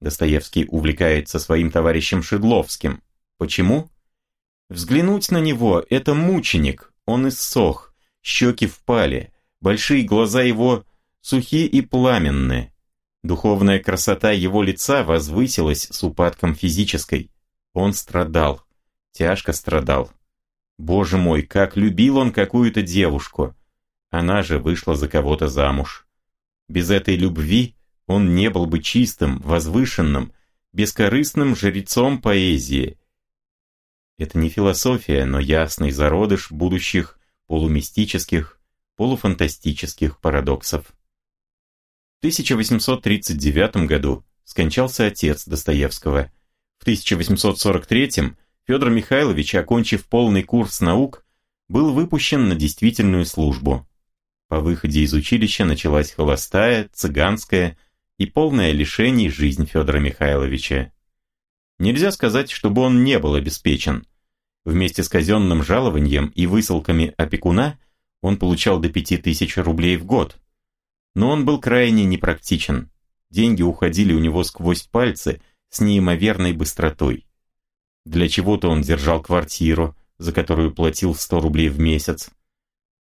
Достоевский увлекается своим товарищем Шедловским. Почему? Взглянуть на него – это мученик, он иссох, щеки впали, большие глаза его сухие и пламенные. Духовная красота его лица возвысилась с упадком физической. Он страдал, тяжко страдал. Боже мой, как любил он какую-то девушку. Она же вышла за кого-то замуж. Без этой любви он не был бы чистым, возвышенным, бескорыстным жрецом поэзии. Это не философия, но ясный зародыш будущих полумистических, полуфантастических парадоксов. В 1839 году скончался отец Достоевского. В 1843 Федор Михайлович, окончив полный курс наук, был выпущен на действительную службу. По выходе из училища началась холостая, цыганская и полная лишений жизнь Федора Михайловича. Нельзя сказать, чтобы он не был обеспечен. Вместе с казенным жалованием и высылками опекуна он получал до пяти тысяч рублей в год. Но он был крайне непрактичен. Деньги уходили у него сквозь пальцы с неимоверной быстротой. Для чего-то он держал квартиру, за которую платил 100 рублей в месяц.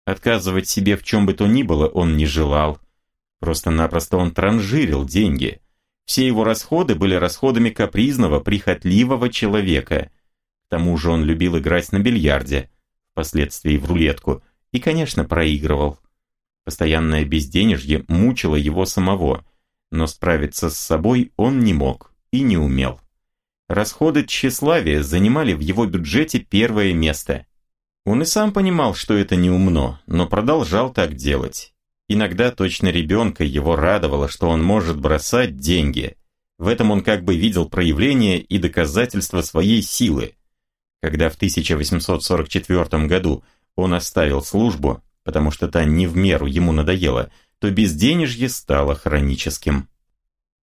Отказывать себе в чем бы то ни было он не желал. Просто-напросто он транжирил деньги. Все его расходы были расходами капризного, прихотливого человека. К тому же он любил играть на бильярде, впоследствии в рулетку, и, конечно, проигрывал. Постоянное безденежье мучило его самого, но справиться с собой он не мог и не умел. Расходы тщеславия занимали в его бюджете первое место. Он и сам понимал, что это неумно, но продолжал так делать. Иногда точно ребенка его радовало, что он может бросать деньги. В этом он как бы видел проявление и доказательство своей силы. Когда в 1844 году он оставил службу, потому что та не в меру ему надоела, то безденежье стало хроническим.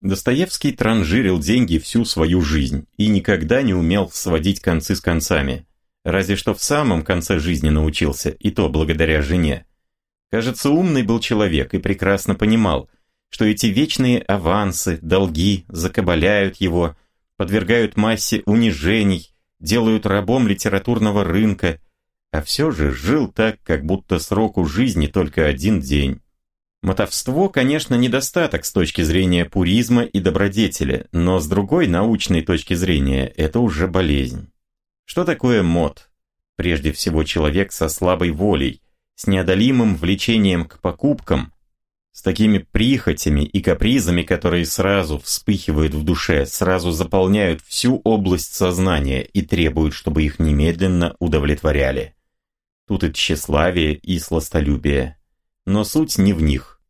Достоевский транжирил деньги всю свою жизнь и никогда не умел сводить концы с концами. Разве что в самом конце жизни научился, и то благодаря жене. Кажется, умный был человек и прекрасно понимал, что эти вечные авансы, долги закабаляют его, подвергают массе унижений, делают рабом литературного рынка, а все же жил так, как будто сроку жизни только один день. Мотовство, конечно, недостаток с точки зрения пуризма и добродетели, но с другой научной точки зрения это уже болезнь. Что такое мод? Прежде всего человек со слабой волей, с неодолимым влечением к покупкам, с такими прихотями и капризами, которые сразу вспыхивают в душе, сразу заполняют всю область сознания и требуют, чтобы их немедленно удовлетворяли. Тут и тщеславие, и сластолюбие. Но суть не в них.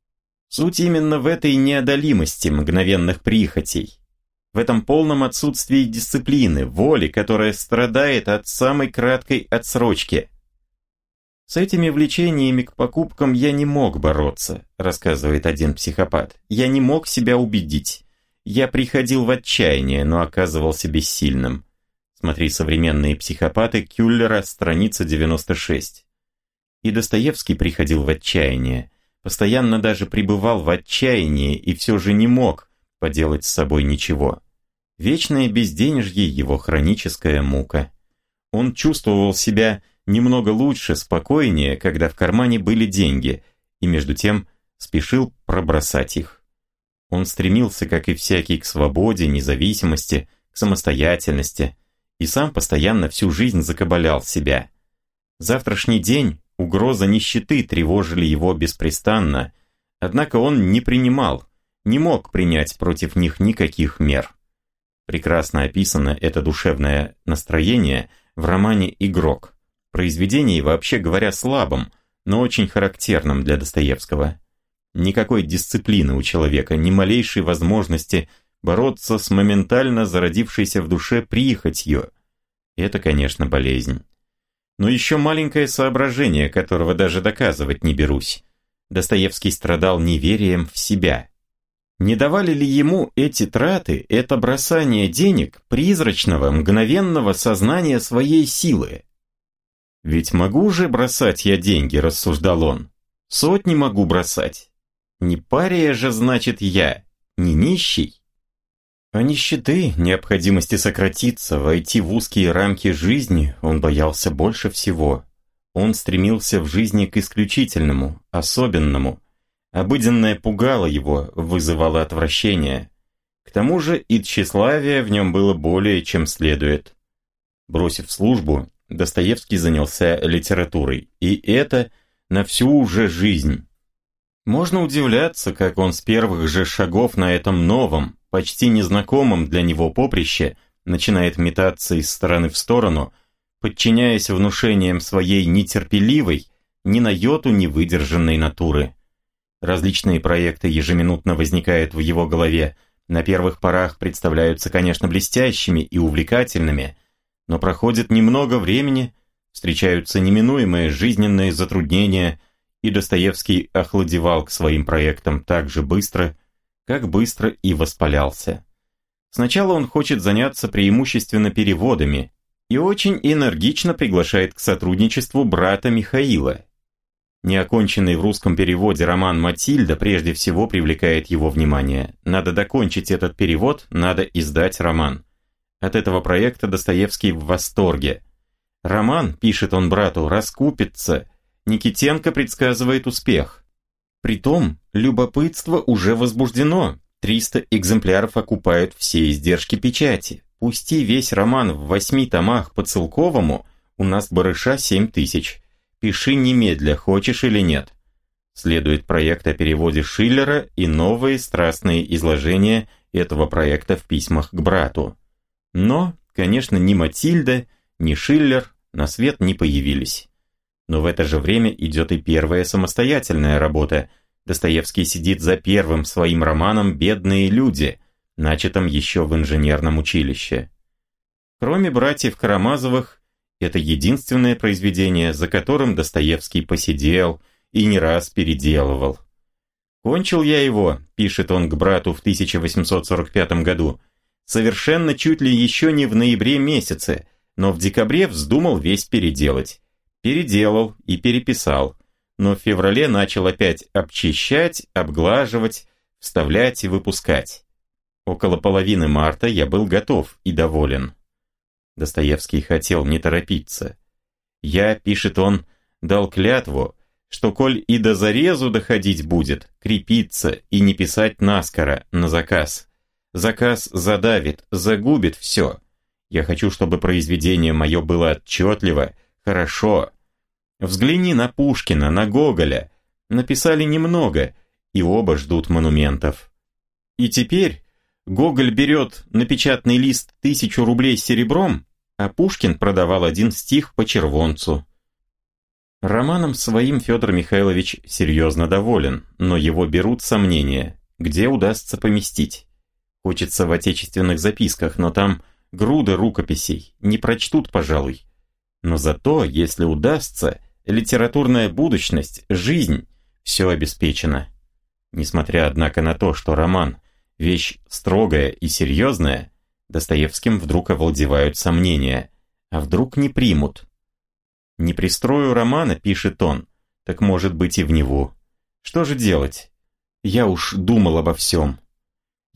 Суть именно в этой неодолимости мгновенных прихотей, в этом полном отсутствии дисциплины, воли, которая страдает от самой краткой отсрочки. С этими влечениями к покупкам я не мог бороться, рассказывает один психопат. Я не мог себя убедить. Я приходил в отчаяние, но оказывался бессильным. Смотри «Современные психопаты» Кюллера, страница 96. И Достоевский приходил в отчаяние, постоянно даже пребывал в отчаянии и все же не мог поделать с собой ничего. Вечное безденежье – его хроническая мука. Он чувствовал себя немного лучше, спокойнее, когда в кармане были деньги, и между тем спешил пробросать их. Он стремился, как и всякий, к свободе, независимости, к самостоятельности, и сам постоянно всю жизнь закабалял себя. Завтрашний день, угроза нищеты тревожили его беспрестанно, однако он не принимал, не мог принять против них никаких мер. Прекрасно описано это душевное настроение в романе «Игрок», произведении, вообще говоря, слабом, но очень характерном для Достоевского. Никакой дисциплины у человека, ни малейшей возможности бороться с моментально зародившейся в душе прихотью. Это, конечно, болезнь. Но еще маленькое соображение, которого даже доказывать не берусь. Достоевский страдал неверием в себя, не давали ли ему эти траты, это бросание денег, призрачного, мгновенного сознания своей силы? «Ведь могу же бросать я деньги», – рассуждал он. «Сотни могу бросать. Не пария же, значит, я, не нищий». А нищеты, необходимости сократиться, войти в узкие рамки жизни он боялся больше всего. Он стремился в жизни к исключительному, особенному. Обыденное пугало его, вызывало отвращение. К тому же и тщеславие в нем было более чем следует. Бросив службу, Достоевский занялся литературой, и это на всю уже жизнь. Можно удивляться, как он с первых же шагов на этом новом, почти незнакомом для него поприще начинает метаться из стороны в сторону, подчиняясь внушениям своей нетерпеливой, ни на йоту не выдержанной натуры. Различные проекты ежеминутно возникают в его голове, на первых порах представляются, конечно, блестящими и увлекательными, но проходит немного времени, встречаются неминуемые жизненные затруднения, и Достоевский охладевал к своим проектам так же быстро, как быстро и воспалялся. Сначала он хочет заняться преимущественно переводами и очень энергично приглашает к сотрудничеству брата Михаила. Неоконченный в русском переводе роман «Матильда» прежде всего привлекает его внимание. Надо докончить этот перевод, надо издать роман. От этого проекта Достоевский в восторге. Роман, пишет он брату, раскупится. Никитенко предсказывает успех. Притом, любопытство уже возбуждено. 300 экземпляров окупают все издержки печати. Пусти весь роман в восьми томах по Целковому, у нас барыша 7 тысяч. Пиши немедля, хочешь или нет. Следует проект о переводе Шиллера и новые страстные изложения этого проекта в письмах к брату. Но, конечно, ни Матильда, ни Шиллер на свет не появились. Но в это же время идет и первая самостоятельная работа. Достоевский сидит за первым своим романом «Бедные люди», начатым еще в инженерном училище. Кроме братьев Карамазовых, это единственное произведение, за которым Достоевский посидел и не раз переделывал. «Кончил я его», — пишет он к брату в 1845 году, совершенно чуть ли еще не в ноябре месяце, но в декабре вздумал весь переделать переделал и переписал, но в феврале начал опять обчищать, обглаживать, вставлять и выпускать. Около половины марта я был готов и доволен. Достоевский хотел не торопиться. Я, пишет он, дал клятву, что коль и до зарезу доходить будет, крепиться и не писать наскоро, на заказ. Заказ задавит, загубит все. Я хочу, чтобы произведение мое было отчетливо, хорошо, Взгляни на Пушкина, на Гоголя. Написали немного, и оба ждут монументов. И теперь Гоголь берет на печатный лист тысячу рублей серебром, а Пушкин продавал один стих по червонцу. Романом своим Федор Михайлович серьезно доволен, но его берут сомнения, где удастся поместить. Хочется в отечественных записках, но там груды рукописей, не прочтут, пожалуй. Но зато, если удастся, литературная будущность, жизнь – все обеспечено. Несмотря, однако, на то, что роман – вещь строгая и серьезная, Достоевским вдруг овладевают сомнения, а вдруг не примут. «Не пристрою романа», – пишет он, – «так может быть и в него. Что же делать? Я уж думал обо всем.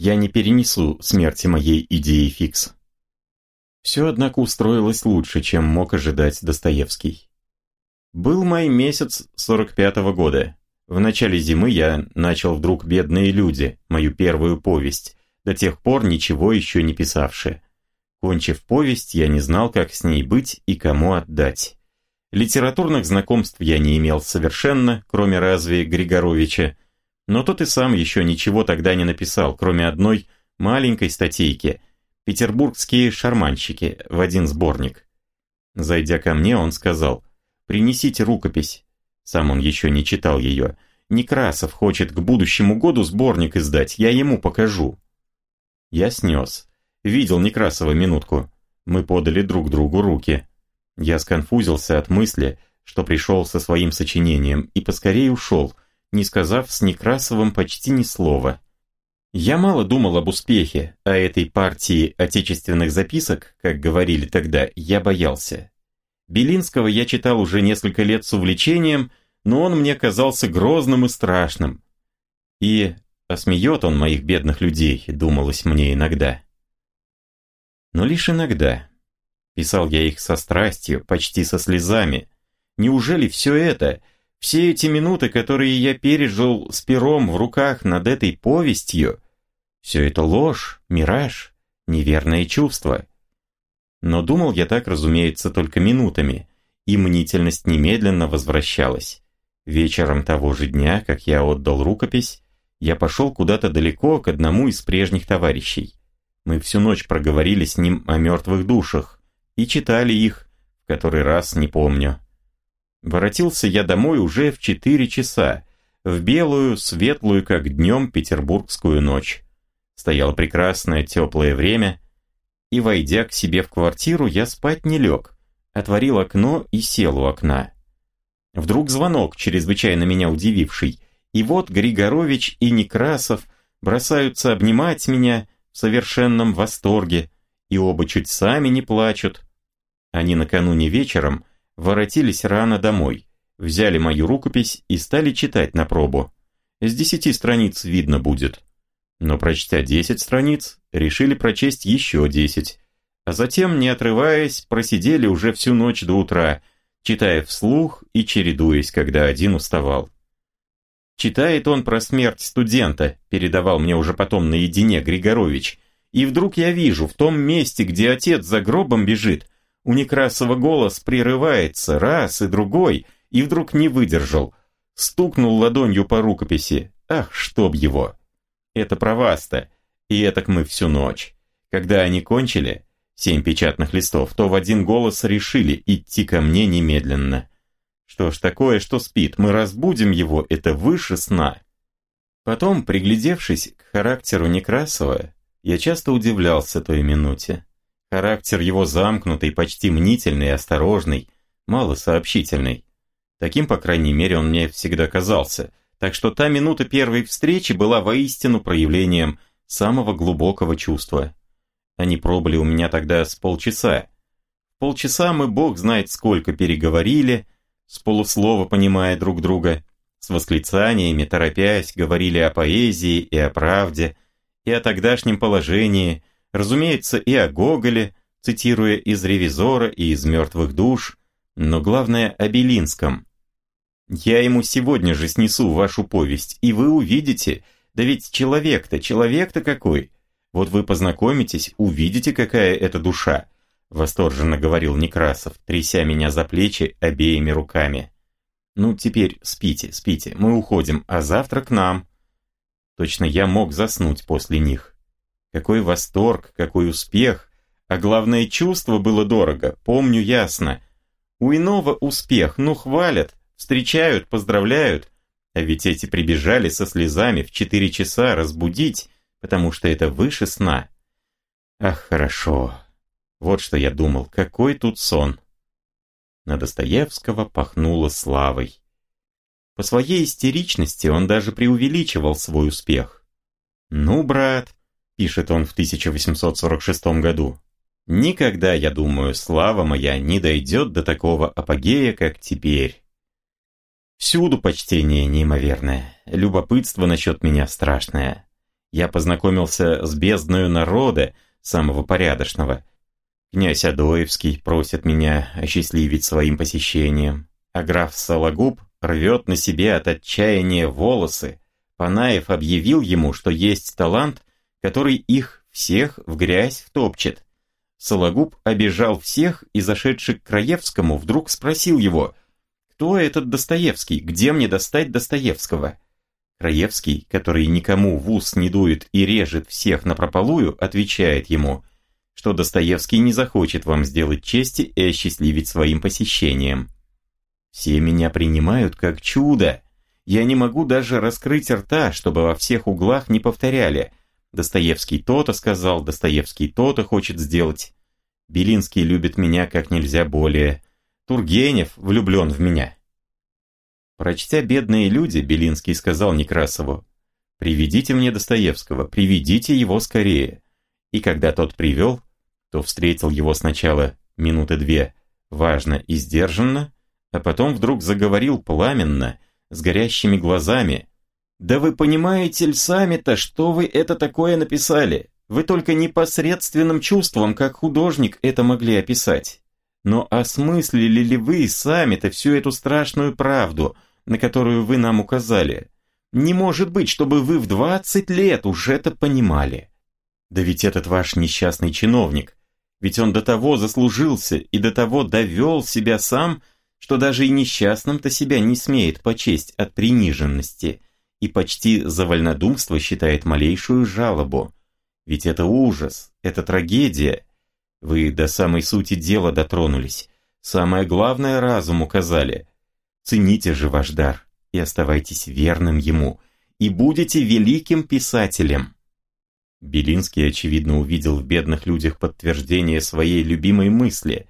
Я не перенесу смерти моей идеи фикс». Все, однако, устроилось лучше, чем мог ожидать Достоевский. Был май месяц 45-го года. В начале зимы я начал вдруг «Бедные люди», мою первую повесть, до тех пор ничего еще не писавши. Кончив повесть, я не знал, как с ней быть и кому отдать. Литературных знакомств я не имел совершенно, кроме разве Григоровича, но тот и сам еще ничего тогда не написал, кроме одной маленькой статейки «Петербургские шарманщики» в один сборник. Зайдя ко мне, он сказал – Принесите рукопись. Сам он еще не читал ее. Некрасов хочет к будущему году сборник издать, я ему покажу. Я снес. Видел Некрасова минутку. Мы подали друг другу руки. Я сконфузился от мысли, что пришел со своим сочинением, и поскорее ушел, не сказав с Некрасовым почти ни слова. Я мало думал об успехе, а этой партии отечественных записок, как говорили тогда, я боялся. Белинского я читал уже несколько лет с увлечением, но он мне казался грозным и страшным. И осмеет он моих бедных людей, думалось мне иногда. Но лишь иногда. Писал я их со страстью, почти со слезами. Неужели все это, все эти минуты, которые я пережил с пером в руках над этой повестью, все это ложь, мираж, неверное чувство? Но думал я так, разумеется, только минутами, и мнительность немедленно возвращалась. Вечером того же дня, как я отдал рукопись, я пошел куда-то далеко к одному из прежних товарищей. Мы всю ночь проговорили с ним о мертвых душах и читали их, в который раз не помню. Воротился я домой уже в четыре часа, в белую, светлую, как днем, петербургскую ночь. Стояло прекрасное теплое время, и, войдя к себе в квартиру, я спать не лег, отворил окно и сел у окна. Вдруг звонок, чрезвычайно меня удививший, и вот Григорович и Некрасов бросаются обнимать меня в совершенном восторге, и оба чуть сами не плачут. Они накануне вечером воротились рано домой, взяли мою рукопись и стали читать на пробу. С десяти страниц видно будет. Но прочтя десять страниц, решили прочесть еще десять, а затем, не отрываясь, просидели уже всю ночь до утра, читая вслух и чередуясь, когда один уставал. Читает он про смерть студента, передавал мне уже потом наедине Григорович. И вдруг я вижу, в том месте, где отец за гробом бежит, у Некрасова голос прерывается раз и другой, и вдруг не выдержал. Стукнул ладонью по рукописи. Ах, чтоб его! Это про вас-то. И этак мы всю ночь. Когда они кончили, семь печатных листов, то в один голос решили идти ко мне немедленно. Что ж такое, что спит, мы разбудим его, это выше сна. Потом, приглядевшись к характеру Некрасова, я часто удивлялся той минуте. Характер его замкнутый, почти мнительный, осторожный, малосообщительный. Таким, по крайней мере, он мне всегда казался. Так что та минута первой встречи была воистину проявлением самого глубокого чувства. Они пробыли у меня тогда с полчаса. Полчаса мы, бог знает сколько, переговорили, с полуслова понимая друг друга, с восклицаниями, торопясь, говорили о поэзии и о правде, и о тогдашнем положении, разумеется, и о Гоголе, цитируя из «Ревизора» и из «Мертвых душ», но главное о Белинском. «Я ему сегодня же снесу вашу повесть, и вы увидите, да ведь человек-то, человек-то какой! Вот вы познакомитесь, увидите, какая это душа, Восторженно говорил Некрасов, тряся меня за плечи обеими руками. «Ну, теперь спите, спите, мы уходим, а завтра к нам». Точно я мог заснуть после них. Какой восторг, какой успех, а главное чувство было дорого, помню ясно. У иного успех, ну хвалят, встречают, поздравляют, а ведь эти прибежали со слезами в четыре часа разбудить, потому что это выше сна. Ах, хорошо, вот что я думал, какой тут сон. На Достоевского пахнуло славой. По своей истеричности он даже преувеличивал свой успех. «Ну, брат», — пишет он в 1846 году, «никогда, я думаю, слава моя не дойдет до такого апогея, как теперь». Всюду почтение неимоверное, любопытство насчет меня страшное. Я познакомился с бездною народа, самого порядочного, Князь Адоевский просит меня осчастливить своим посещением, а граф Сологуб рвет на себе от отчаяния волосы. Панаев объявил ему, что есть талант, который их всех в грязь втопчет. Сологуб обижал всех и, зашедший к Краевскому, вдруг спросил его, «Кто этот Достоевский? Где мне достать Достоевского?» Краевский, который никому в ус не дует и режет всех напропалую, отвечает ему, что Достоевский не захочет вам сделать чести и осчастливить своим посещением. Все меня принимают как чудо. Я не могу даже раскрыть рта, чтобы во всех углах не повторяли. Достоевский то-то сказал, Достоевский то-то хочет сделать. Белинский любит меня как нельзя более. Тургенев влюблен в меня. Прочтя «Бедные люди», Белинский сказал Некрасову, «Приведите мне Достоевского, приведите его скорее». И когда тот привел, то встретил его сначала минуты две важно и сдержанно, а потом вдруг заговорил пламенно, с горящими глазами. «Да вы понимаете ли сами-то, что вы это такое написали? Вы только непосредственным чувством, как художник, это могли описать. Но осмыслили ли вы сами-то всю эту страшную правду, на которую вы нам указали? Не может быть, чтобы вы в 20 лет уже это понимали. Да ведь этот ваш несчастный чиновник, ведь он до того заслужился и до того довел себя сам, что даже и несчастным-то себя не смеет почесть от приниженности и почти за вольнодумство считает малейшую жалобу. Ведь это ужас, это трагедия. Вы до самой сути дела дотронулись. Самое главное разум указали. Цените же ваш дар и оставайтесь верным ему, и будете великим писателем. Белинский, очевидно, увидел в бедных людях подтверждение своей любимой мысли,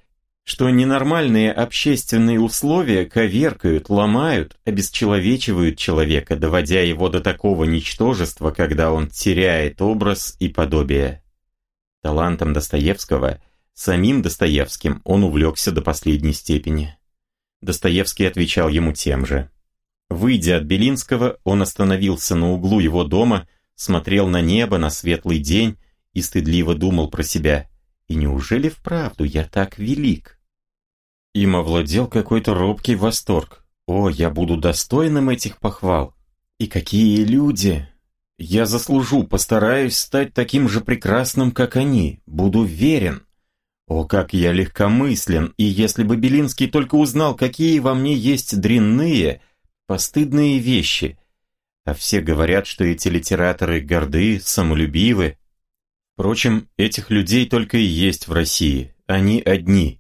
что ненормальные общественные условия коверкают, ломают, обесчеловечивают человека, доводя его до такого ничтожества, когда он теряет образ и подобие. Талантом Достоевского, самим Достоевским, он увлекся до последней степени. Достоевский отвечал ему тем же. Выйдя от Белинского, он остановился на углу его дома, смотрел на небо, на светлый день и стыдливо думал про себя. «И неужели вправду я так велик?» Им овладел какой-то робкий восторг. «О, я буду достойным этих похвал! И какие люди! Я заслужу, постараюсь стать таким же прекрасным, как они, буду верен!» О, как я легкомыслен, и если бы Белинский только узнал, какие во мне есть дрянные, постыдные вещи. А все говорят, что эти литераторы горды, самолюбивы. Впрочем, этих людей только и есть в России, они одни,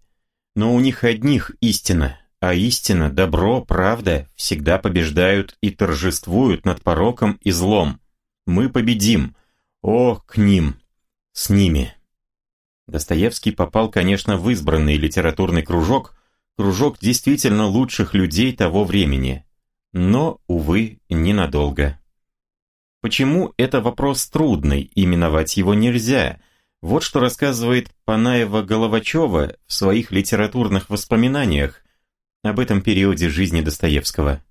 но у них одних истина, а истина, добро, правда всегда побеждают и торжествуют над пороком и злом. Мы победим. О, к ним, с ними. Достоевский попал, конечно, в избранный литературный кружок, кружок действительно лучших людей того времени. Но, увы, ненадолго. Почему это вопрос трудный, именовать его нельзя – вот что рассказывает Панаева-Головачева в своих литературных воспоминаниях об этом периоде жизни Достоевского.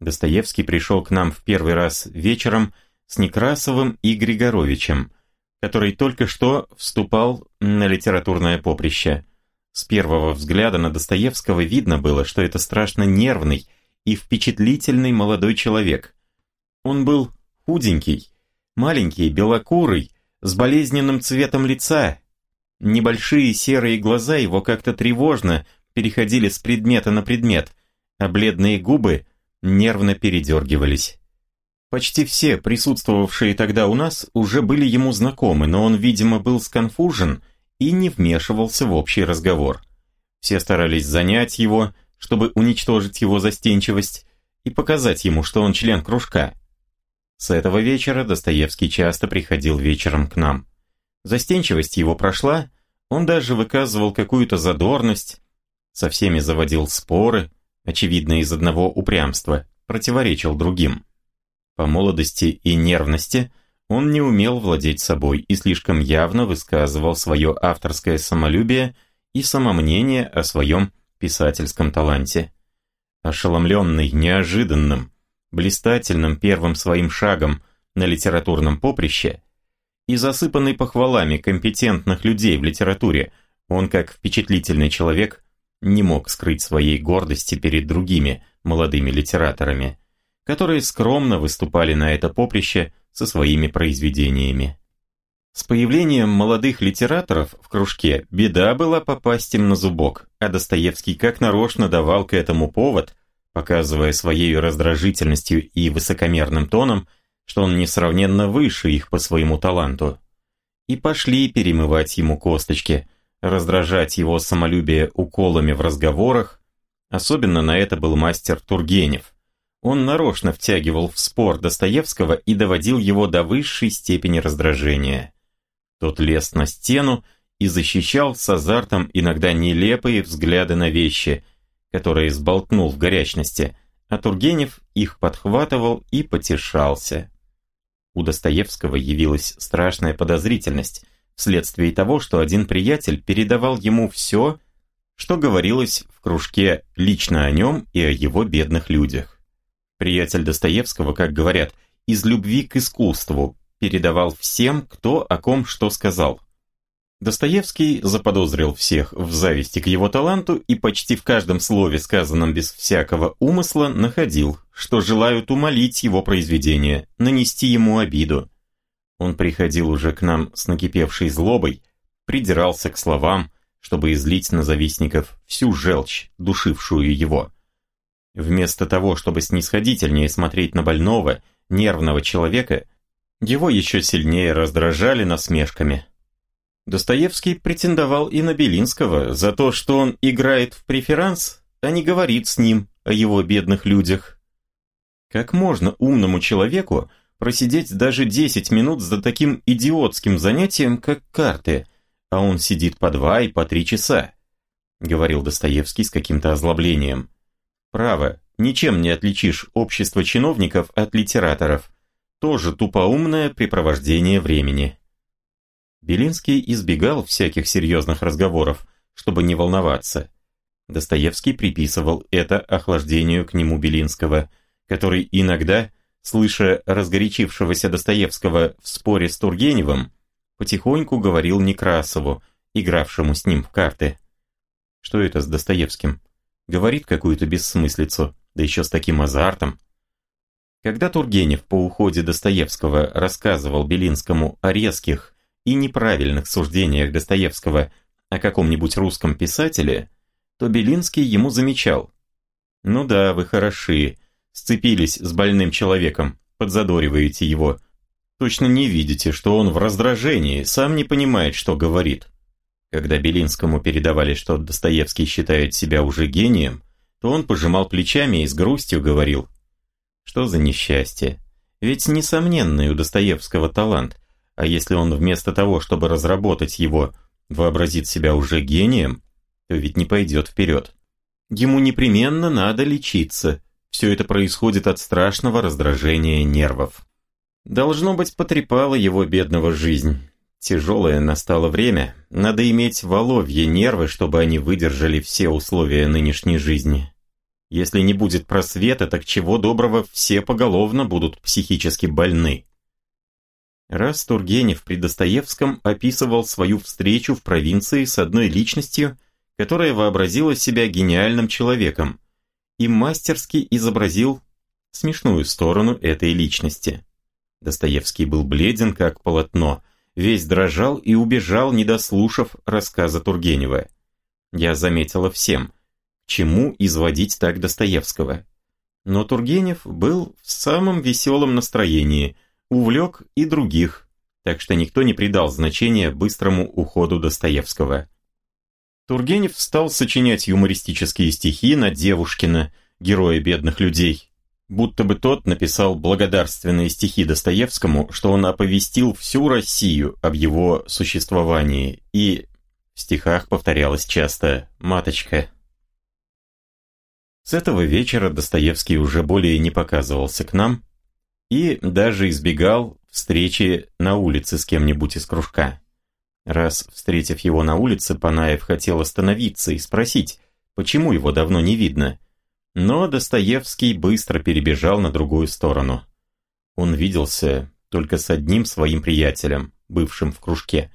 Достоевский пришел к нам в первый раз вечером с Некрасовым и Григоровичем, который только что вступал на литературное поприще. С первого взгляда на Достоевского видно было, что это страшно нервный и впечатлительный молодой человек. Он был худенький, маленький, белокурый, с болезненным цветом лица. Небольшие серые глаза его как-то тревожно переходили с предмета на предмет, а бледные губы нервно передергивались. Почти все присутствовавшие тогда у нас уже были ему знакомы, но он, видимо, был сконфужен и не вмешивался в общий разговор. Все старались занять его, чтобы уничтожить его застенчивость и показать ему, что он член кружка. С этого вечера Достоевский часто приходил вечером к нам. Застенчивость его прошла, он даже выказывал какую-то задорность, со всеми заводил споры, очевидно из одного упрямства, противоречил другим. По молодости и нервности он не умел владеть собой и слишком явно высказывал свое авторское самолюбие и самомнение о своем писательском таланте. Ошеломленный неожиданным, блистательным первым своим шагом на литературном поприще и засыпанный похвалами компетентных людей в литературе, он, как впечатлительный человек, не мог скрыть своей гордости перед другими молодыми литераторами, которые скромно выступали на это поприще со своими произведениями. С появлением молодых литераторов в кружке беда была попасть им на зубок, а Достоевский как нарочно давал к этому повод – показывая своей раздражительностью и высокомерным тоном, что он несравненно выше их по своему таланту. И пошли перемывать ему косточки, раздражать его самолюбие уколами в разговорах, особенно на это был мастер Тургенев. Он нарочно втягивал в спор Достоевского и доводил его до высшей степени раздражения. Тот лез на стену и защищал с азартом иногда нелепые взгляды на вещи – которые сболтнул в горячности, а Тургенев их подхватывал и потешался. У Достоевского явилась страшная подозрительность вследствие того, что один приятель передавал ему все, что говорилось в кружке лично о нем и о его бедных людях. Приятель Достоевского, как говорят, из любви к искусству, передавал всем, кто о ком что сказал. Достоевский заподозрил всех в зависти к его таланту и почти в каждом слове, сказанном без всякого умысла, находил, что желают умолить его произведение, нанести ему обиду. Он приходил уже к нам с накипевшей злобой, придирался к словам, чтобы излить на завистников всю желчь, душившую его. Вместо того, чтобы снисходительнее смотреть на больного, нервного человека, его еще сильнее раздражали насмешками. Достоевский претендовал и на Белинского за то, что он играет в преферанс, а не говорит с ним о его бедных людях. Как можно умному человеку просидеть даже 10 минут за таким идиотским занятием, как карты, а он сидит по два и по три часа, говорил Достоевский с каким-то озлоблением. Право, ничем не отличишь общество чиновников от литераторов. Тоже тупоумное препровождение времени. Белинский избегал всяких серьезных разговоров, чтобы не волноваться. Достоевский приписывал это охлаждению к нему Белинского, который иногда, слыша разгорячившегося Достоевского в споре с Тургеневым, потихоньку говорил Некрасову, игравшему с ним в карты. Что это с Достоевским? Говорит какую-то бессмыслицу, да еще с таким азартом. Когда Тургенев по уходе Достоевского рассказывал Белинскому о резких и неправильных суждениях Достоевского о каком-нибудь русском писателе, то Белинский ему замечал. «Ну да, вы хороши, сцепились с больным человеком, подзадориваете его, Точно не видите, что он в раздражении, сам не понимает, что говорит. Когда Белинскому передавали, что Достоевский считает себя уже гением, то он пожимал плечами и с грустью говорил, что за несчастье. Ведь несомненный у Достоевского талант, а если он вместо того, чтобы разработать его, вообразит себя уже гением, то ведь не пойдет вперед. Ему непременно надо лечиться. Все это происходит от страшного раздражения нервов. Должно быть, потрепала его бедного жизнь. Тяжелое настало время, надо иметь воловье нервы, чтобы они выдержали все условия нынешней жизни. Если не будет просвета, так чего доброго, все поголовно будут психически больны. Раз Тургенев при Достоевском описывал свою встречу в провинции с одной личностью, которая вообразила себя гениальным человеком, и мастерски изобразил смешную сторону этой личности. Достоевский был бледен, как полотно, весь дрожал и убежал, не дослушав рассказа Тургенева. Я заметила всем, к чему изводить так Достоевского. Но Тургенев был в самом веселом настроении, увлек и других, так что никто не придал значения быстрому уходу Достоевского. Тургенев стал сочинять юмористические стихи на Девушкина, героя бедных людей, будто бы тот написал благодарственные стихи Достоевскому, что он оповестил всю Россию об его существовании, и в стихах повторялось часто «маточка». С этого вечера Достоевский уже более не показывался к нам и даже избегал встречи на улице с кем-нибудь из кружка. Раз, встретив его на улице, Панаев хотел остановиться и спросить, почему его давно не видно – но Достоевский быстро перебежал на другую сторону. Он виделся только с одним своим приятелем, бывшим в кружке,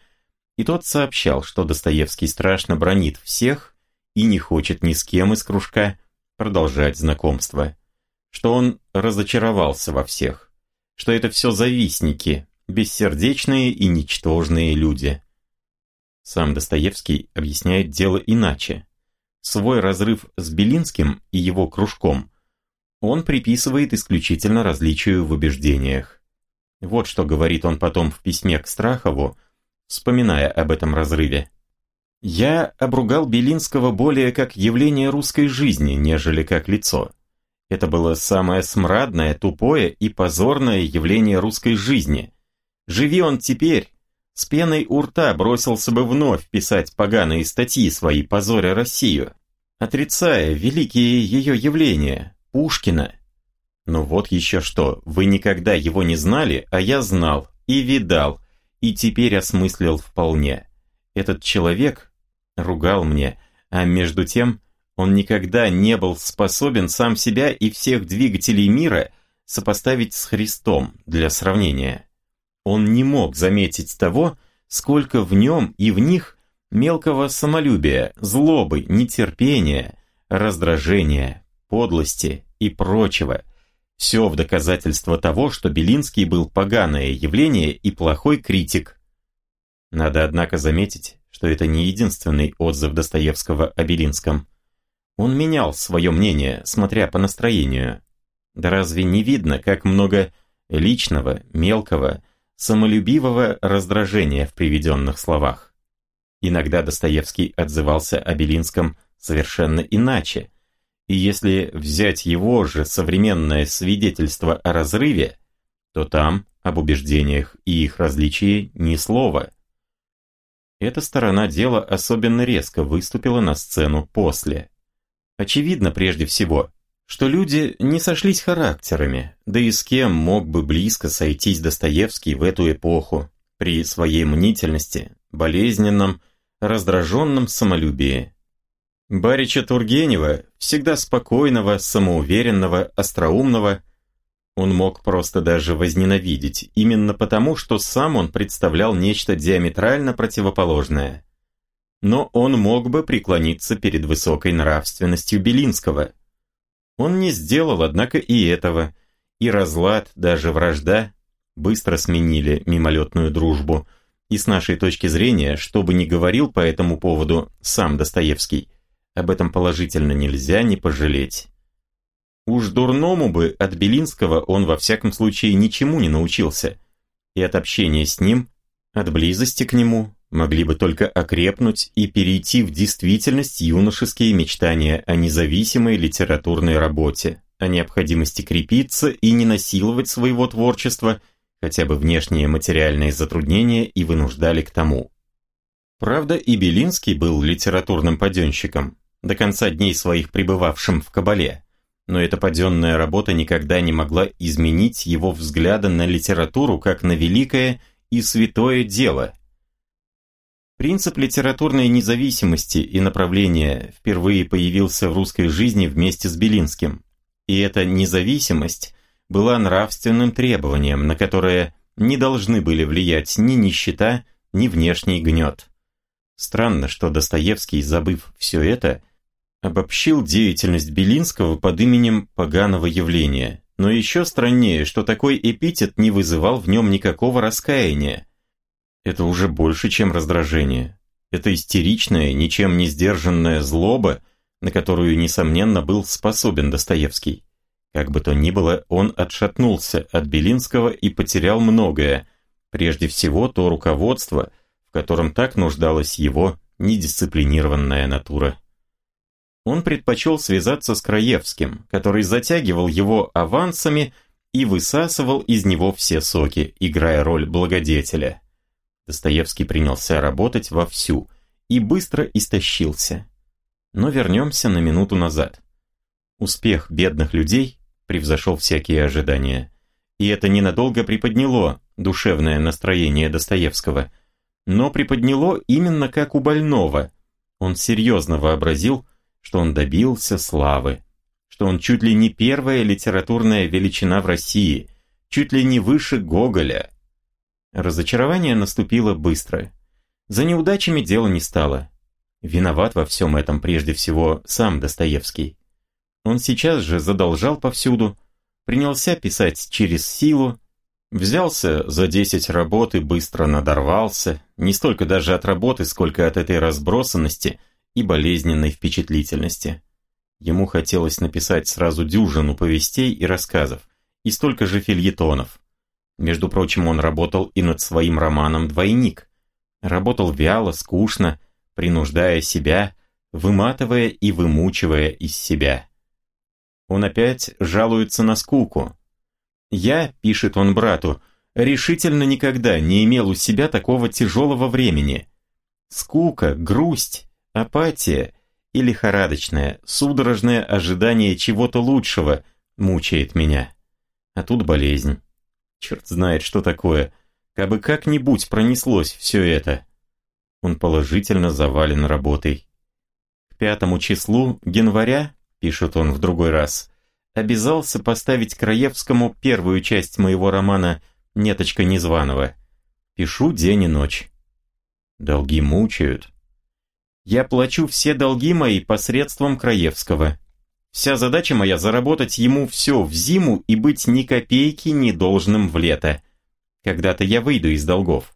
и тот сообщал, что Достоевский страшно бронит всех и не хочет ни с кем из кружка продолжать знакомство, что он разочаровался во всех, что это все завистники, бессердечные и ничтожные люди. Сам Достоевский объясняет дело иначе свой разрыв с Белинским и его кружком он приписывает исключительно различию в убеждениях. Вот что говорит он потом в письме к Страхову, вспоминая об этом разрыве. «Я обругал Белинского более как явление русской жизни, нежели как лицо. Это было самое смрадное, тупое и позорное явление русской жизни. Живи он теперь, с пеной у рта бросился бы вновь писать поганые статьи свои, позоря Россию, отрицая великие ее явления, Пушкина. Но вот еще что, вы никогда его не знали, а я знал, и видал, и теперь осмыслил вполне. Этот человек ругал мне, а между тем он никогда не был способен сам себя и всех двигателей мира сопоставить с Христом для сравнения. Он не мог заметить того, сколько в нем и в них мелкого самолюбия, злобы, нетерпения, раздражения, подлости и прочего. Все в доказательство того, что Белинский был поганое явление и плохой критик. Надо, однако, заметить, что это не единственный отзыв Достоевского о Белинском. Он менял свое мнение, смотря по настроению. Да разве не видно, как много личного, мелкого, самолюбивого раздражения в приведенных словах? Иногда Достоевский отзывался о Белинском совершенно иначе, и если взять его же современное свидетельство о разрыве, то там об убеждениях и их различии ни слова. Эта сторона дела особенно резко выступила на сцену после. Очевидно прежде всего, что люди не сошлись характерами, да и с кем мог бы близко сойтись Достоевский в эту эпоху, при своей мнительности, болезненном, раздраженном самолюбии. Барича Тургенева, всегда спокойного, самоуверенного, остроумного, он мог просто даже возненавидеть, именно потому, что сам он представлял нечто диаметрально противоположное но он мог бы преклониться перед высокой нравственностью Белинского. Он не сделал, однако, и этого, и разлад, даже вражда, быстро сменили мимолетную дружбу, и с нашей точки зрения, что бы ни говорил по этому поводу сам Достоевский, об этом положительно нельзя не пожалеть. Уж дурному бы от Белинского он во всяком случае ничему не научился, и от общения с ним, от близости к нему, могли бы только окрепнуть и перейти в действительность юношеские мечтания о независимой литературной работе, о необходимости крепиться и не насиловать своего творчества, хотя бы внешние материальные затруднения и вынуждали к тому. Правда, и Белинский был литературным паденщиком, до конца дней своих пребывавшим в Кабале, но эта паденная работа никогда не могла изменить его взгляда на литературу как на великое и святое дело – Принцип литературной независимости и направления впервые появился в русской жизни вместе с Белинским. И эта независимость была нравственным требованием, на которое не должны были влиять ни нищета, ни внешний гнет. Странно, что Достоевский, забыв все это, обобщил деятельность Белинского под именем поганого явления. Но еще страннее, что такой эпитет не вызывал в нем никакого раскаяния, это уже больше, чем раздражение. Это истеричная, ничем не сдержанная злоба, на которую, несомненно, был способен Достоевский. Как бы то ни было, он отшатнулся от Белинского и потерял многое, прежде всего то руководство, в котором так нуждалась его недисциплинированная натура. Он предпочел связаться с Краевским, который затягивал его авансами и высасывал из него все соки, играя роль благодетеля. Достоевский принялся работать вовсю и быстро истощился. Но вернемся на минуту назад. Успех бедных людей превзошел всякие ожидания. И это ненадолго приподняло душевное настроение Достоевского, но приподняло именно как у больного. Он серьезно вообразил, что он добился славы, что он чуть ли не первая литературная величина в России, чуть ли не выше Гоголя, Разочарование наступило быстро. За неудачами дело не стало. Виноват во всем этом прежде всего сам Достоевский. Он сейчас же задолжал повсюду, принялся писать через силу, взялся за десять работ и быстро надорвался, не столько даже от работы, сколько от этой разбросанности и болезненной впечатлительности. Ему хотелось написать сразу дюжину повестей и рассказов, и столько же фильетонов. Между прочим, он работал и над своим романом «Двойник». Работал вяло, скучно, принуждая себя, выматывая и вымучивая из себя. Он опять жалуется на скуку. «Я», — пишет он брату, — «решительно никогда не имел у себя такого тяжелого времени. Скука, грусть, апатия и лихорадочное, судорожное ожидание чего-то лучшего мучает меня. А тут болезнь. Черт знает, что такое. Кабы как-нибудь пронеслось все это. Он положительно завален работой. К пятому числу января, пишет он в другой раз, обязался поставить Краевскому первую часть моего романа Неточка Незваного. Пишу день и ночь. Долги мучают. Я плачу все долги мои посредством Краевского. Вся задача моя заработать ему все в зиму и быть ни копейки не должным в лето. Когда-то я выйду из долгов.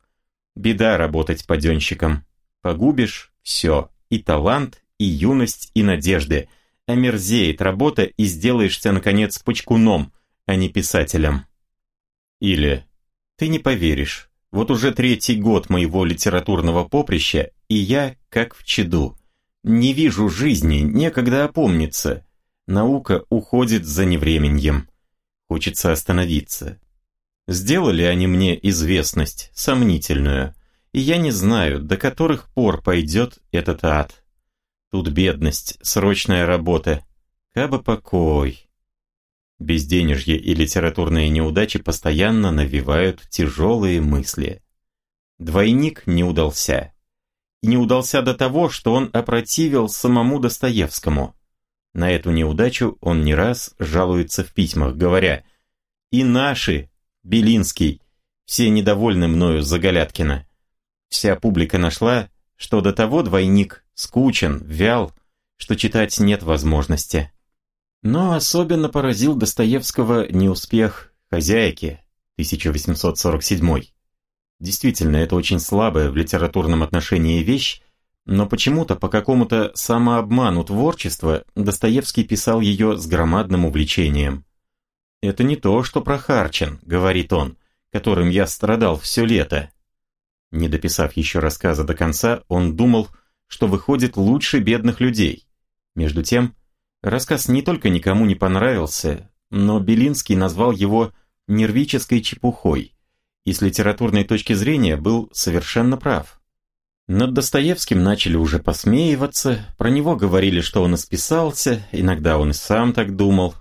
Беда работать паденщиком. Погубишь – все. И талант, и юность, и надежды. Омерзеет работа, и сделаешься, наконец, почкуном, а не писателем. Или «Ты не поверишь, вот уже третий год моего литературного поприща, и я как в чаду. Не вижу жизни, некогда опомниться. Наука уходит за невременьем. Хочется остановиться. Сделали они мне известность, сомнительную, и я не знаю, до которых пор пойдет этот ад. Тут бедность, срочная работа. Кабы покой. Безденежье и литературные неудачи постоянно навевают тяжелые мысли. Двойник не удался. И не удался до того, что он опротивил самому Достоевскому. На эту неудачу он не раз жалуется в письмах, говоря «И наши, Белинский, все недовольны мною за Галяткина. Вся публика нашла, что до того двойник скучен, вял, что читать нет возможности». Но особенно поразил Достоевского неуспех «Хозяйки» 1847. Действительно, это очень слабая в литературном отношении вещь, но почему-то по какому-то самообману творчества Достоевский писал ее с громадным увлечением. «Это не то, что про Харчин», — говорит он, которым я страдал все лето. Не дописав еще рассказа до конца, он думал, что выходит лучше бедных людей. Между тем, Рассказ не только никому не понравился, но Белинский назвал его нервической чепухой и с литературной точки зрения был совершенно прав. Над Достоевским начали уже посмеиваться, про него говорили, что он исписался, иногда он и сам так думал.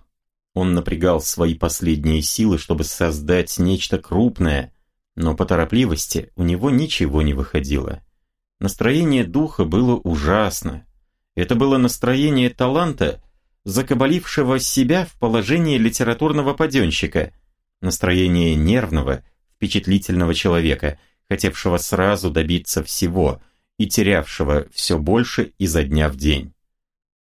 Он напрягал свои последние силы, чтобы создать нечто крупное, но по торопливости у него ничего не выходило. Настроение духа было ужасно. Это было настроение таланта, закабалившего себя в положение литературного паденщика, настроение нервного, впечатлительного человека, хотевшего сразу добиться всего и терявшего все больше изо дня в день.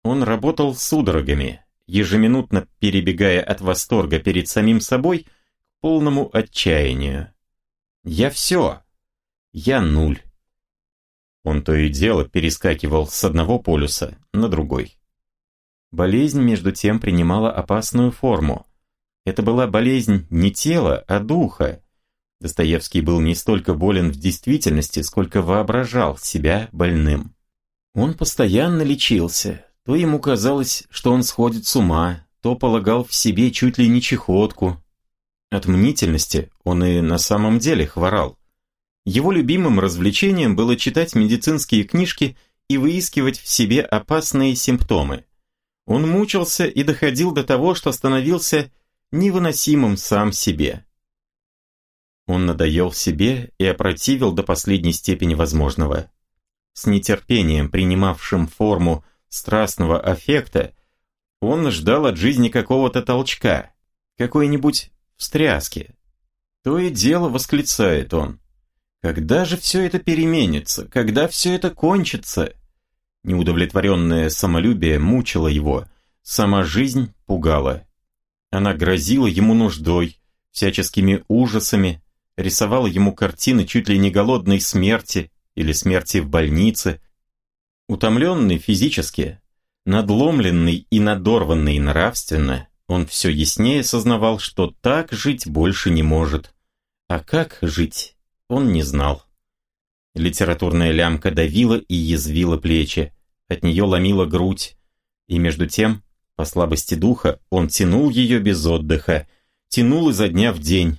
Он работал судорогами, ежеминутно перебегая от восторга перед самим собой к полному отчаянию. «Я все! Я нуль!» Он то и дело перескакивал с одного полюса на другой. Болезнь, между тем, принимала опасную форму. Это была болезнь не тела, а духа. Достоевский был не столько болен в действительности, сколько воображал себя больным. Он постоянно лечился. То ему казалось, что он сходит с ума, то полагал в себе чуть ли не чехотку. От мнительности он и на самом деле хворал. Его любимым развлечением было читать медицинские книжки и выискивать в себе опасные симптомы. Он мучился и доходил до того, что становился невыносимым сам себе. Он надоел себе и опротивил до последней степени возможного. С нетерпением принимавшим форму страстного аффекта, он ждал от жизни какого-то толчка, какой-нибудь встряски. То и дело восклицает он. Когда же все это переменится? Когда все это кончится? Неудовлетворенное самолюбие мучило его, сама жизнь пугала. Она грозила ему нуждой, всяческими ужасами, рисовала ему картины чуть ли не голодной смерти или смерти в больнице. Утомленный физически, надломленный и надорванный нравственно, он все яснее сознавал, что так жить больше не может. А как жить, он не знал. Литературная лямка давила и язвила плечи от нее ломила грудь, и между тем, по слабости духа, он тянул ее без отдыха, тянул изо дня в день,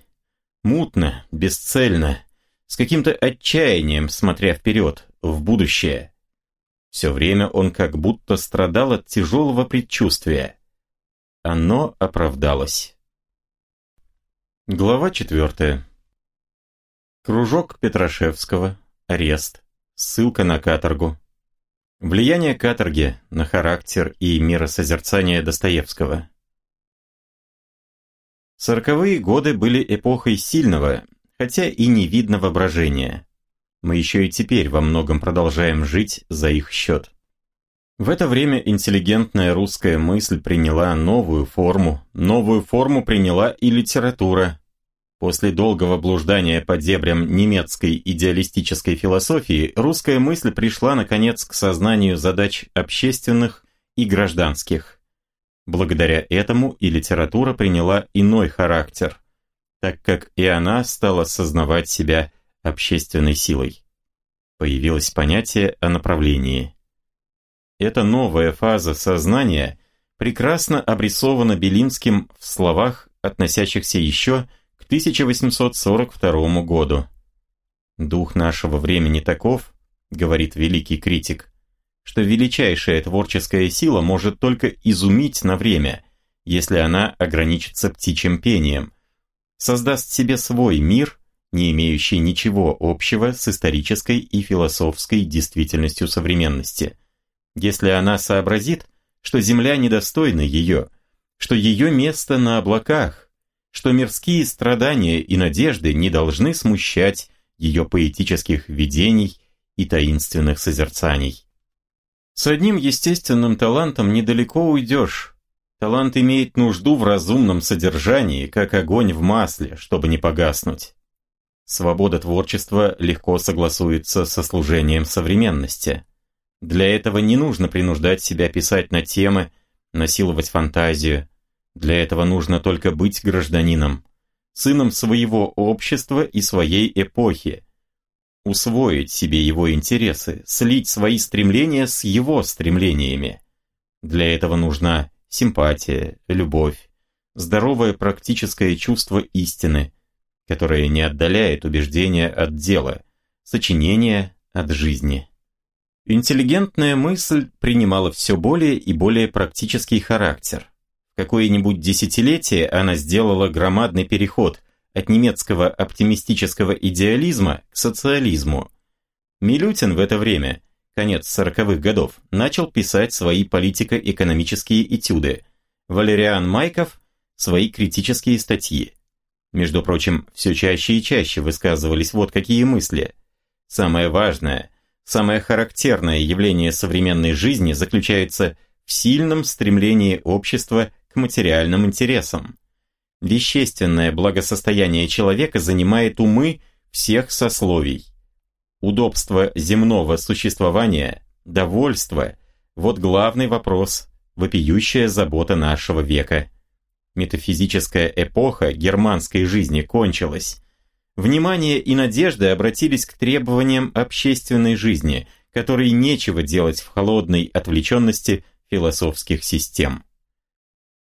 мутно, бесцельно, с каким-то отчаянием, смотря вперед, в будущее. Все время он как будто страдал от тяжелого предчувствия. Оно оправдалось. Глава четвертая. Кружок Петрашевского, арест, ссылка на каторгу, Влияние каторги на характер и миросозерцание Достоевского. Сороковые годы были эпохой сильного, хотя и невидного брожения. Мы еще и теперь во многом продолжаем жить за их счет. В это время интеллигентная русская мысль приняла новую форму, новую форму приняла и литература. После долгого блуждания по дебрям немецкой идеалистической философии, русская мысль пришла, наконец, к сознанию задач общественных и гражданских. Благодаря этому и литература приняла иной характер, так как и она стала сознавать себя общественной силой. Появилось понятие о направлении. Эта новая фаза сознания прекрасно обрисована Белинским в словах, относящихся еще к 1842 году. «Дух нашего времени таков, — говорит великий критик, — что величайшая творческая сила может только изумить на время, если она ограничится птичьим пением, создаст себе свой мир, не имеющий ничего общего с исторической и философской действительностью современности. Если она сообразит, что Земля недостойна ее, что ее место на облаках, что мирские страдания и надежды не должны смущать ее поэтических видений и таинственных созерцаний. С одним естественным талантом недалеко уйдешь. Талант имеет нужду в разумном содержании, как огонь в масле, чтобы не погаснуть. Свобода творчества легко согласуется со служением современности. Для этого не нужно принуждать себя писать на темы, насиловать фантазию. Для этого нужно только быть гражданином, сыном своего общества и своей эпохи, усвоить себе его интересы, слить свои стремления с его стремлениями. Для этого нужна симпатия, любовь, здоровое практическое чувство истины, которое не отдаляет убеждения от дела, сочинения от жизни. Интеллигентная мысль принимала все более и более практический характер. В какое-нибудь десятилетие она сделала громадный переход от немецкого оптимистического идеализма к социализму. Милютин в это время, конец сороковых годов, начал писать свои политико-экономические этюды, Валериан Майков – свои критические статьи. Между прочим, все чаще и чаще высказывались вот какие мысли. Самое важное – Самое характерное явление современной жизни заключается в сильном стремлении общества к материальным интересам. Вещественное благосостояние человека занимает умы всех сословий. Удобство земного существования, довольство – вот главный вопрос, вопиющая забота нашего века. Метафизическая эпоха германской жизни кончилась, Внимание и надежды обратились к требованиям общественной жизни, которой нечего делать в холодной отвлеченности философских систем.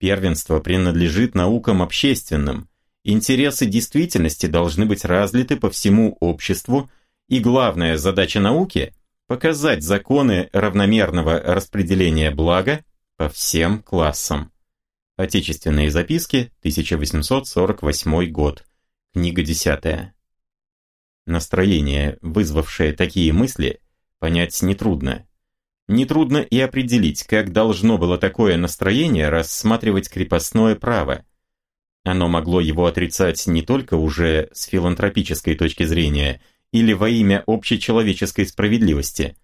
Первенство принадлежит наукам общественным, интересы действительности должны быть разлиты по всему обществу, и главная задача науки – показать законы равномерного распределения блага по всем классам. Отечественные записки, 1848 год. Книга десятая. Настроение, вызвавшее такие мысли, понять нетрудно. Нетрудно и определить, как должно было такое настроение рассматривать крепостное право. Оно могло его отрицать не только уже с филантропической точки зрения или во имя общечеловеческой справедливости,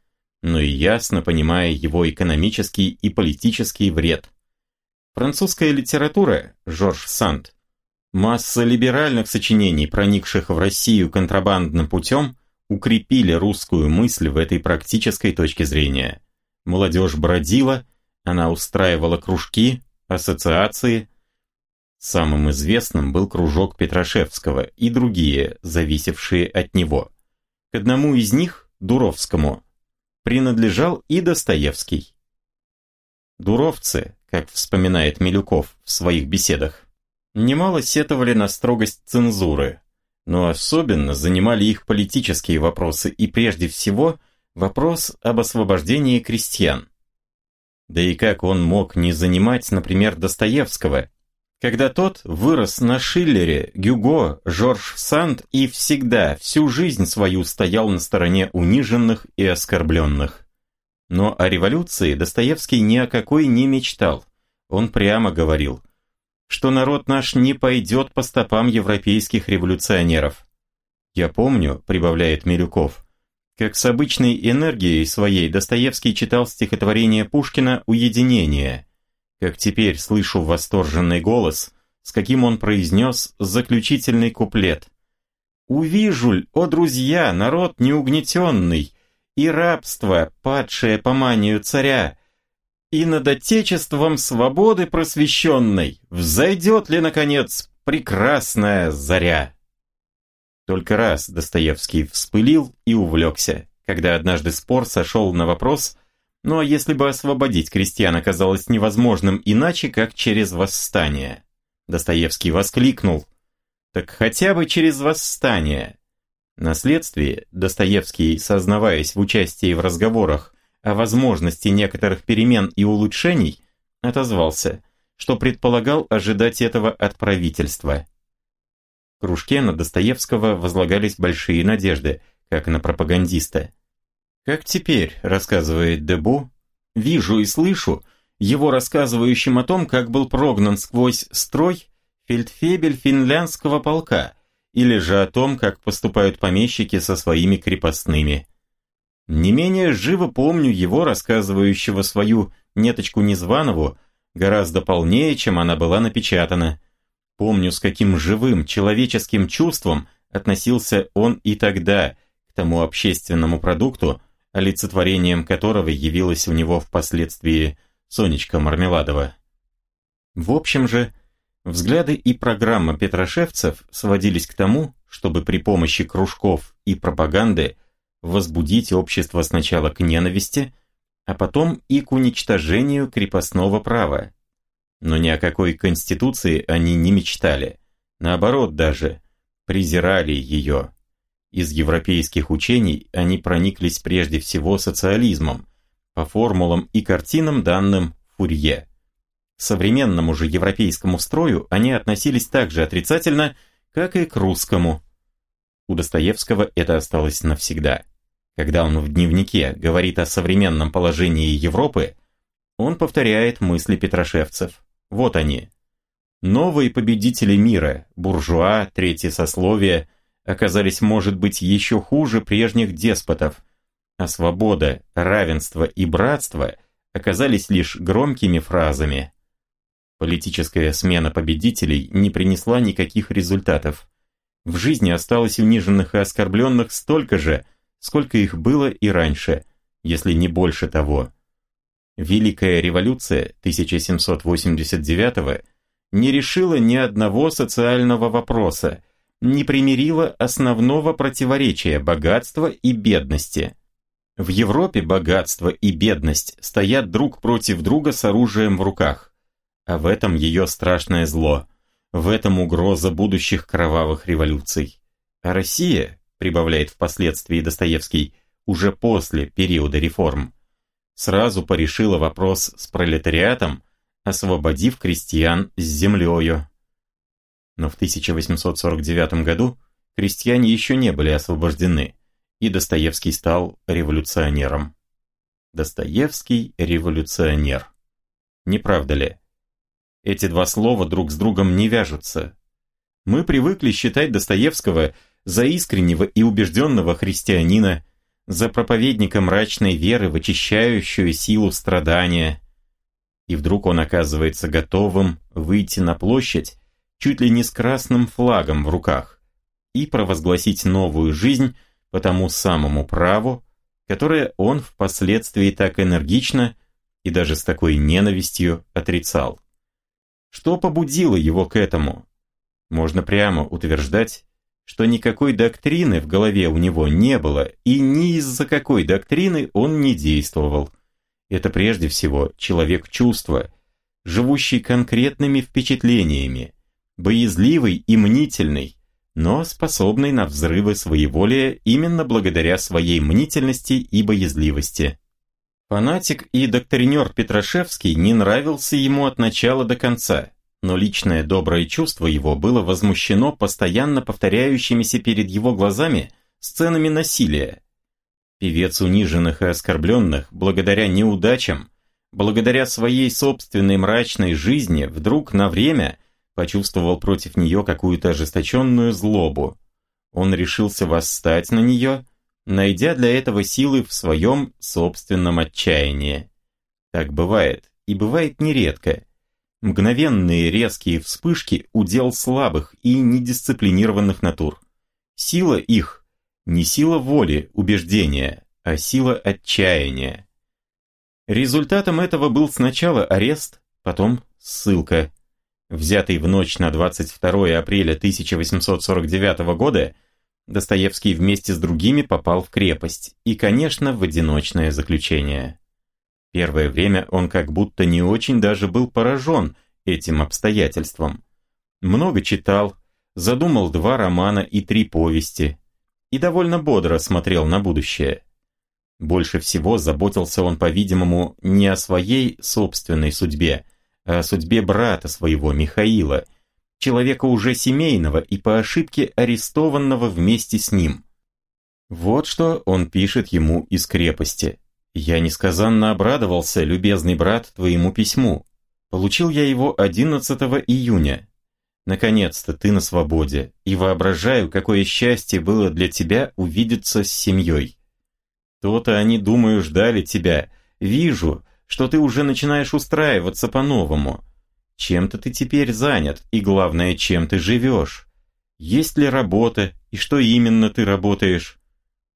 но и ясно понимая его экономический и политический вред. Французская литература, Жорж Санд, Масса либеральных сочинений, проникших в Россию контрабандным путем, укрепили русскую мысль в этой практической точке зрения. Молодежь бродила, она устраивала кружки, ассоциации. Самым известным был кружок Петрашевского и другие, зависевшие от него. К одному из них, Дуровскому, принадлежал и Достоевский. Дуровцы, как вспоминает Милюков в своих беседах, немало сетовали на строгость цензуры, но особенно занимали их политические вопросы и прежде всего вопрос об освобождении крестьян. Да и как он мог не занимать, например, Достоевского, когда тот вырос на Шиллере, Гюго, Жорж Санд и всегда, всю жизнь свою стоял на стороне униженных и оскорбленных. Но о революции Достоевский ни о какой не мечтал. Он прямо говорил, что народ наш не пойдет по стопам европейских революционеров. «Я помню», — прибавляет Милюков, как с обычной энергией своей Достоевский читал стихотворение Пушкина «Уединение», как теперь слышу восторженный голос, с каким он произнес заключительный куплет. «Увижу, о друзья, народ неугнетенный, и рабство, падшее по манию царя, и над Отечеством свободы просвещенной взойдет ли, наконец, прекрасная заря?» Только раз Достоевский вспылил и увлекся, когда однажды спор сошел на вопрос, ну а если бы освободить крестьян оказалось невозможным иначе, как через восстание? Достоевский воскликнул, так хотя бы через восстание. На Достоевский, сознаваясь в участии в разговорах о возможности некоторых перемен и улучшений, отозвался, что предполагал ожидать этого от правительства кружке на Достоевского возлагались большие надежды, как на пропагандиста. Как теперь, рассказывает Дебу, вижу и слышу его рассказывающим о том, как был прогнан сквозь строй фельдфебель финляндского полка, или же о том, как поступают помещики со своими крепостными. Не менее живо помню его рассказывающего свою неточку Незванову гораздо полнее, чем она была напечатана – Помню, с каким живым человеческим чувством относился он и тогда к тому общественному продукту, олицетворением которого явилась у него впоследствии Сонечка Мармеладова. В общем же, взгляды и программа петрошевцев сводились к тому, чтобы при помощи кружков и пропаганды возбудить общество сначала к ненависти, а потом и к уничтожению крепостного права. Но ни о какой конституции они не мечтали. Наоборот даже, презирали ее. Из европейских учений они прониклись прежде всего социализмом, по формулам и картинам, данным Фурье. К современному же европейскому строю они относились так же отрицательно, как и к русскому. У Достоевского это осталось навсегда. Когда он в дневнике говорит о современном положении Европы, он повторяет мысли петрошевцев. Вот они. Новые победители мира, буржуа, третье сословие, оказались, может быть, еще хуже прежних деспотов, а свобода, равенство и братство оказались лишь громкими фразами. Политическая смена победителей не принесла никаких результатов. В жизни осталось униженных и оскорбленных столько же, сколько их было и раньше, если не больше того. Великая революция 1789 не решила ни одного социального вопроса, не примирила основного противоречия богатства и бедности. В Европе богатство и бедность стоят друг против друга с оружием в руках. А в этом ее страшное зло, в этом угроза будущих кровавых революций. А Россия, прибавляет впоследствии Достоевский, уже после периода реформ, сразу порешила вопрос с пролетариатом, освободив крестьян с землею. Но в 1849 году крестьяне еще не были освобождены, и Достоевский стал революционером. Достоевский революционер. Не правда ли? Эти два слова друг с другом не вяжутся. Мы привыкли считать Достоевского за искреннего и убежденного христианина, за проповедника мрачной веры в очищающую силу страдания. И вдруг он оказывается готовым выйти на площадь чуть ли не с красным флагом в руках и провозгласить новую жизнь по тому самому праву, которое он впоследствии так энергично и даже с такой ненавистью отрицал. Что побудило его к этому? Можно прямо утверждать, что никакой доктрины в голове у него не было, и ни из-за какой доктрины он не действовал. Это прежде всего человек чувства, живущий конкретными впечатлениями, боязливый и мнительный, но способный на взрывы своеволия именно благодаря своей мнительности и боязливости. Фанатик и доктринер Петрашевский не нравился ему от начала до конца – но личное доброе чувство его было возмущено постоянно повторяющимися перед его глазами сценами насилия. Певец униженных и оскорбленных, благодаря неудачам, благодаря своей собственной мрачной жизни, вдруг на время почувствовал против нее какую-то ожесточенную злобу. Он решился восстать на нее, найдя для этого силы в своем собственном отчаянии. Так бывает, и бывает нередко. Мгновенные резкие вспышки – удел слабых и недисциплинированных натур. Сила их – не сила воли, убеждения, а сила отчаяния. Результатом этого был сначала арест, потом ссылка. Взятый в ночь на 22 апреля 1849 года, Достоевский вместе с другими попал в крепость и, конечно, в одиночное заключение. Первое время он как будто не очень даже был поражен этим обстоятельством. Много читал, задумал два романа и три повести и довольно бодро смотрел на будущее. Больше всего заботился он, по-видимому, не о своей собственной судьбе, а о судьбе брата своего, Михаила, человека уже семейного и по ошибке арестованного вместе с ним. Вот что он пишет ему из крепости. «Я несказанно обрадовался, любезный брат, твоему письму. Получил я его 11 июня. Наконец-то ты на свободе, и воображаю, какое счастье было для тебя увидеться с семьей. То-то они, думаю, ждали тебя. Вижу, что ты уже начинаешь устраиваться по-новому. Чем-то ты теперь занят, и главное, чем ты живешь. Есть ли работа, и что именно ты работаешь?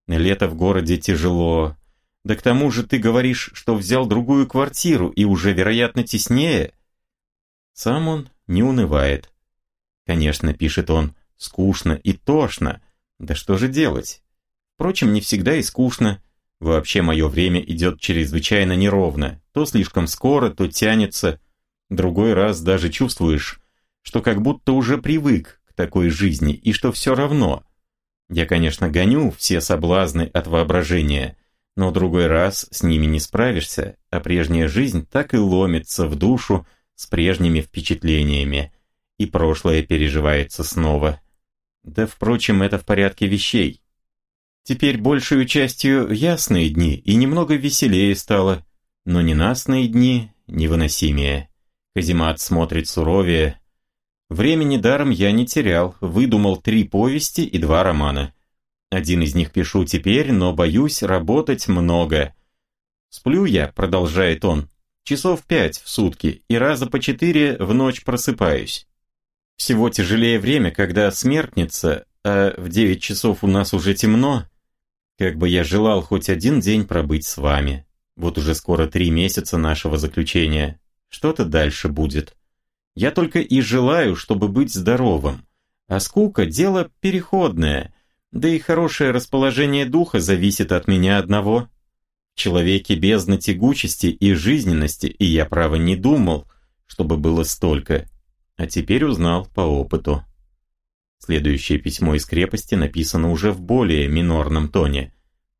Лето в городе тяжело. Да к тому же ты говоришь, что взял другую квартиру и уже, вероятно, теснее. Сам он не унывает. Конечно, пишет он, скучно и тошно. Да что же делать? Впрочем, не всегда и скучно. Вообще мое время идет чрезвычайно неровно. То слишком скоро, то тянется. Другой раз даже чувствуешь, что как будто уже привык к такой жизни и что все равно. Я, конечно, гоню все соблазны от воображения, но другой раз с ними не справишься, а прежняя жизнь так и ломится в душу с прежними впечатлениями, и прошлое переживается снова. Да, впрочем, это в порядке вещей. Теперь большую частью ясные дни и немного веселее стало, но ненастные дни невыносимее. Казимат смотрит суровее. Времени даром я не терял, выдумал три повести и два романа. Один из них пишу теперь, но боюсь работать много. Сплю я, продолжает он, часов пять в сутки и раза по четыре в ночь просыпаюсь. Всего тяжелее время, когда смертница, а в девять часов у нас уже темно, как бы я желал хоть один день пробыть с вами. Вот уже скоро три месяца нашего заключения. Что-то дальше будет. Я только и желаю, чтобы быть здоровым. А скука – дело переходное. Да и хорошее расположение духа зависит от меня одного. В человеке бездна тягучести и жизненности, и я, право, не думал, чтобы было столько. А теперь узнал по опыту. Следующее письмо из крепости написано уже в более минорном тоне.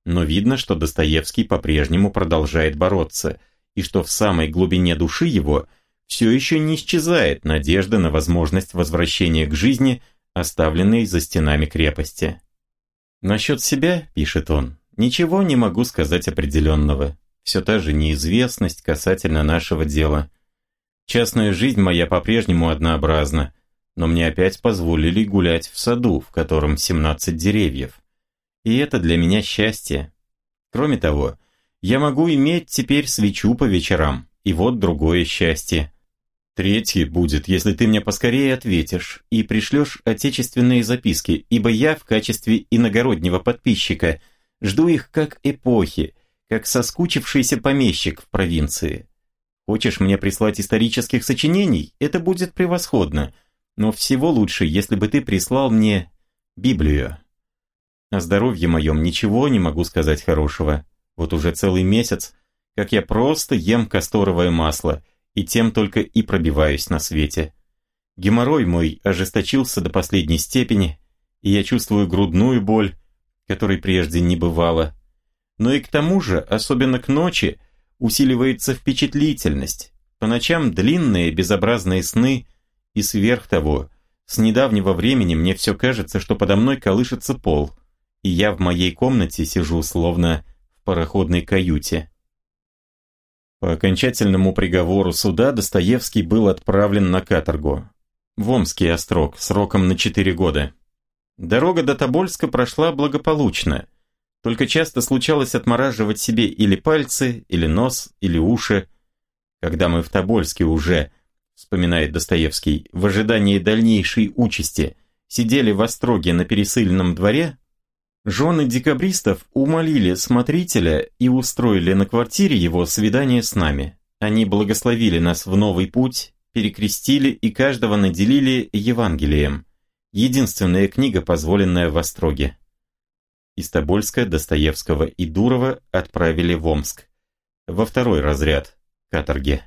Но видно, что Достоевский по-прежнему продолжает бороться, и что в самой глубине души его все еще не исчезает надежда на возможность возвращения к жизни, оставленной за стенами крепости. «Насчет себя», — пишет он, — «ничего не могу сказать определенного. Все та же неизвестность касательно нашего дела. Частная жизнь моя по-прежнему однообразна, но мне опять позволили гулять в саду, в котором 17 деревьев. И это для меня счастье. Кроме того, я могу иметь теперь свечу по вечерам, и вот другое счастье. Третье будет, если ты мне поскорее ответишь и пришлешь отечественные записки, ибо я в качестве иногороднего подписчика жду их как эпохи, как соскучившийся помещик в провинции. Хочешь мне прислать исторических сочинений? Это будет превосходно. Но всего лучше, если бы ты прислал мне Библию. О здоровье моем ничего не могу сказать хорошего. Вот уже целый месяц, как я просто ем касторовое масло, и тем только и пробиваюсь на свете. Геморрой мой ожесточился до последней степени, и я чувствую грудную боль, которой прежде не бывало. Но и к тому же, особенно к ночи, усиливается впечатлительность. По ночам длинные безобразные сны – и сверх того, с недавнего времени мне все кажется, что подо мной колышется пол, и я в моей комнате сижу словно в пароходной каюте. По окончательному приговору суда Достоевский был отправлен на каторгу. в Омский острог сроком на 4 года. Дорога до Тобольска прошла благополучно, только часто случалось отмораживать себе или пальцы, или нос, или уши. Когда мы в Тобольске уже, вспоминает Достоевский, в ожидании дальнейшей участи, сидели в Остроге на пересыльном дворе, жены декабристов умолили смотрителя и устроили на квартире его свидание с нами. Они благословили нас в новый путь, перекрестили и каждого наделили Евангелием. Единственная книга, позволенная в Остроге. Из Тобольска, Достоевского и Дурова отправили в Омск. Во второй разряд каторги.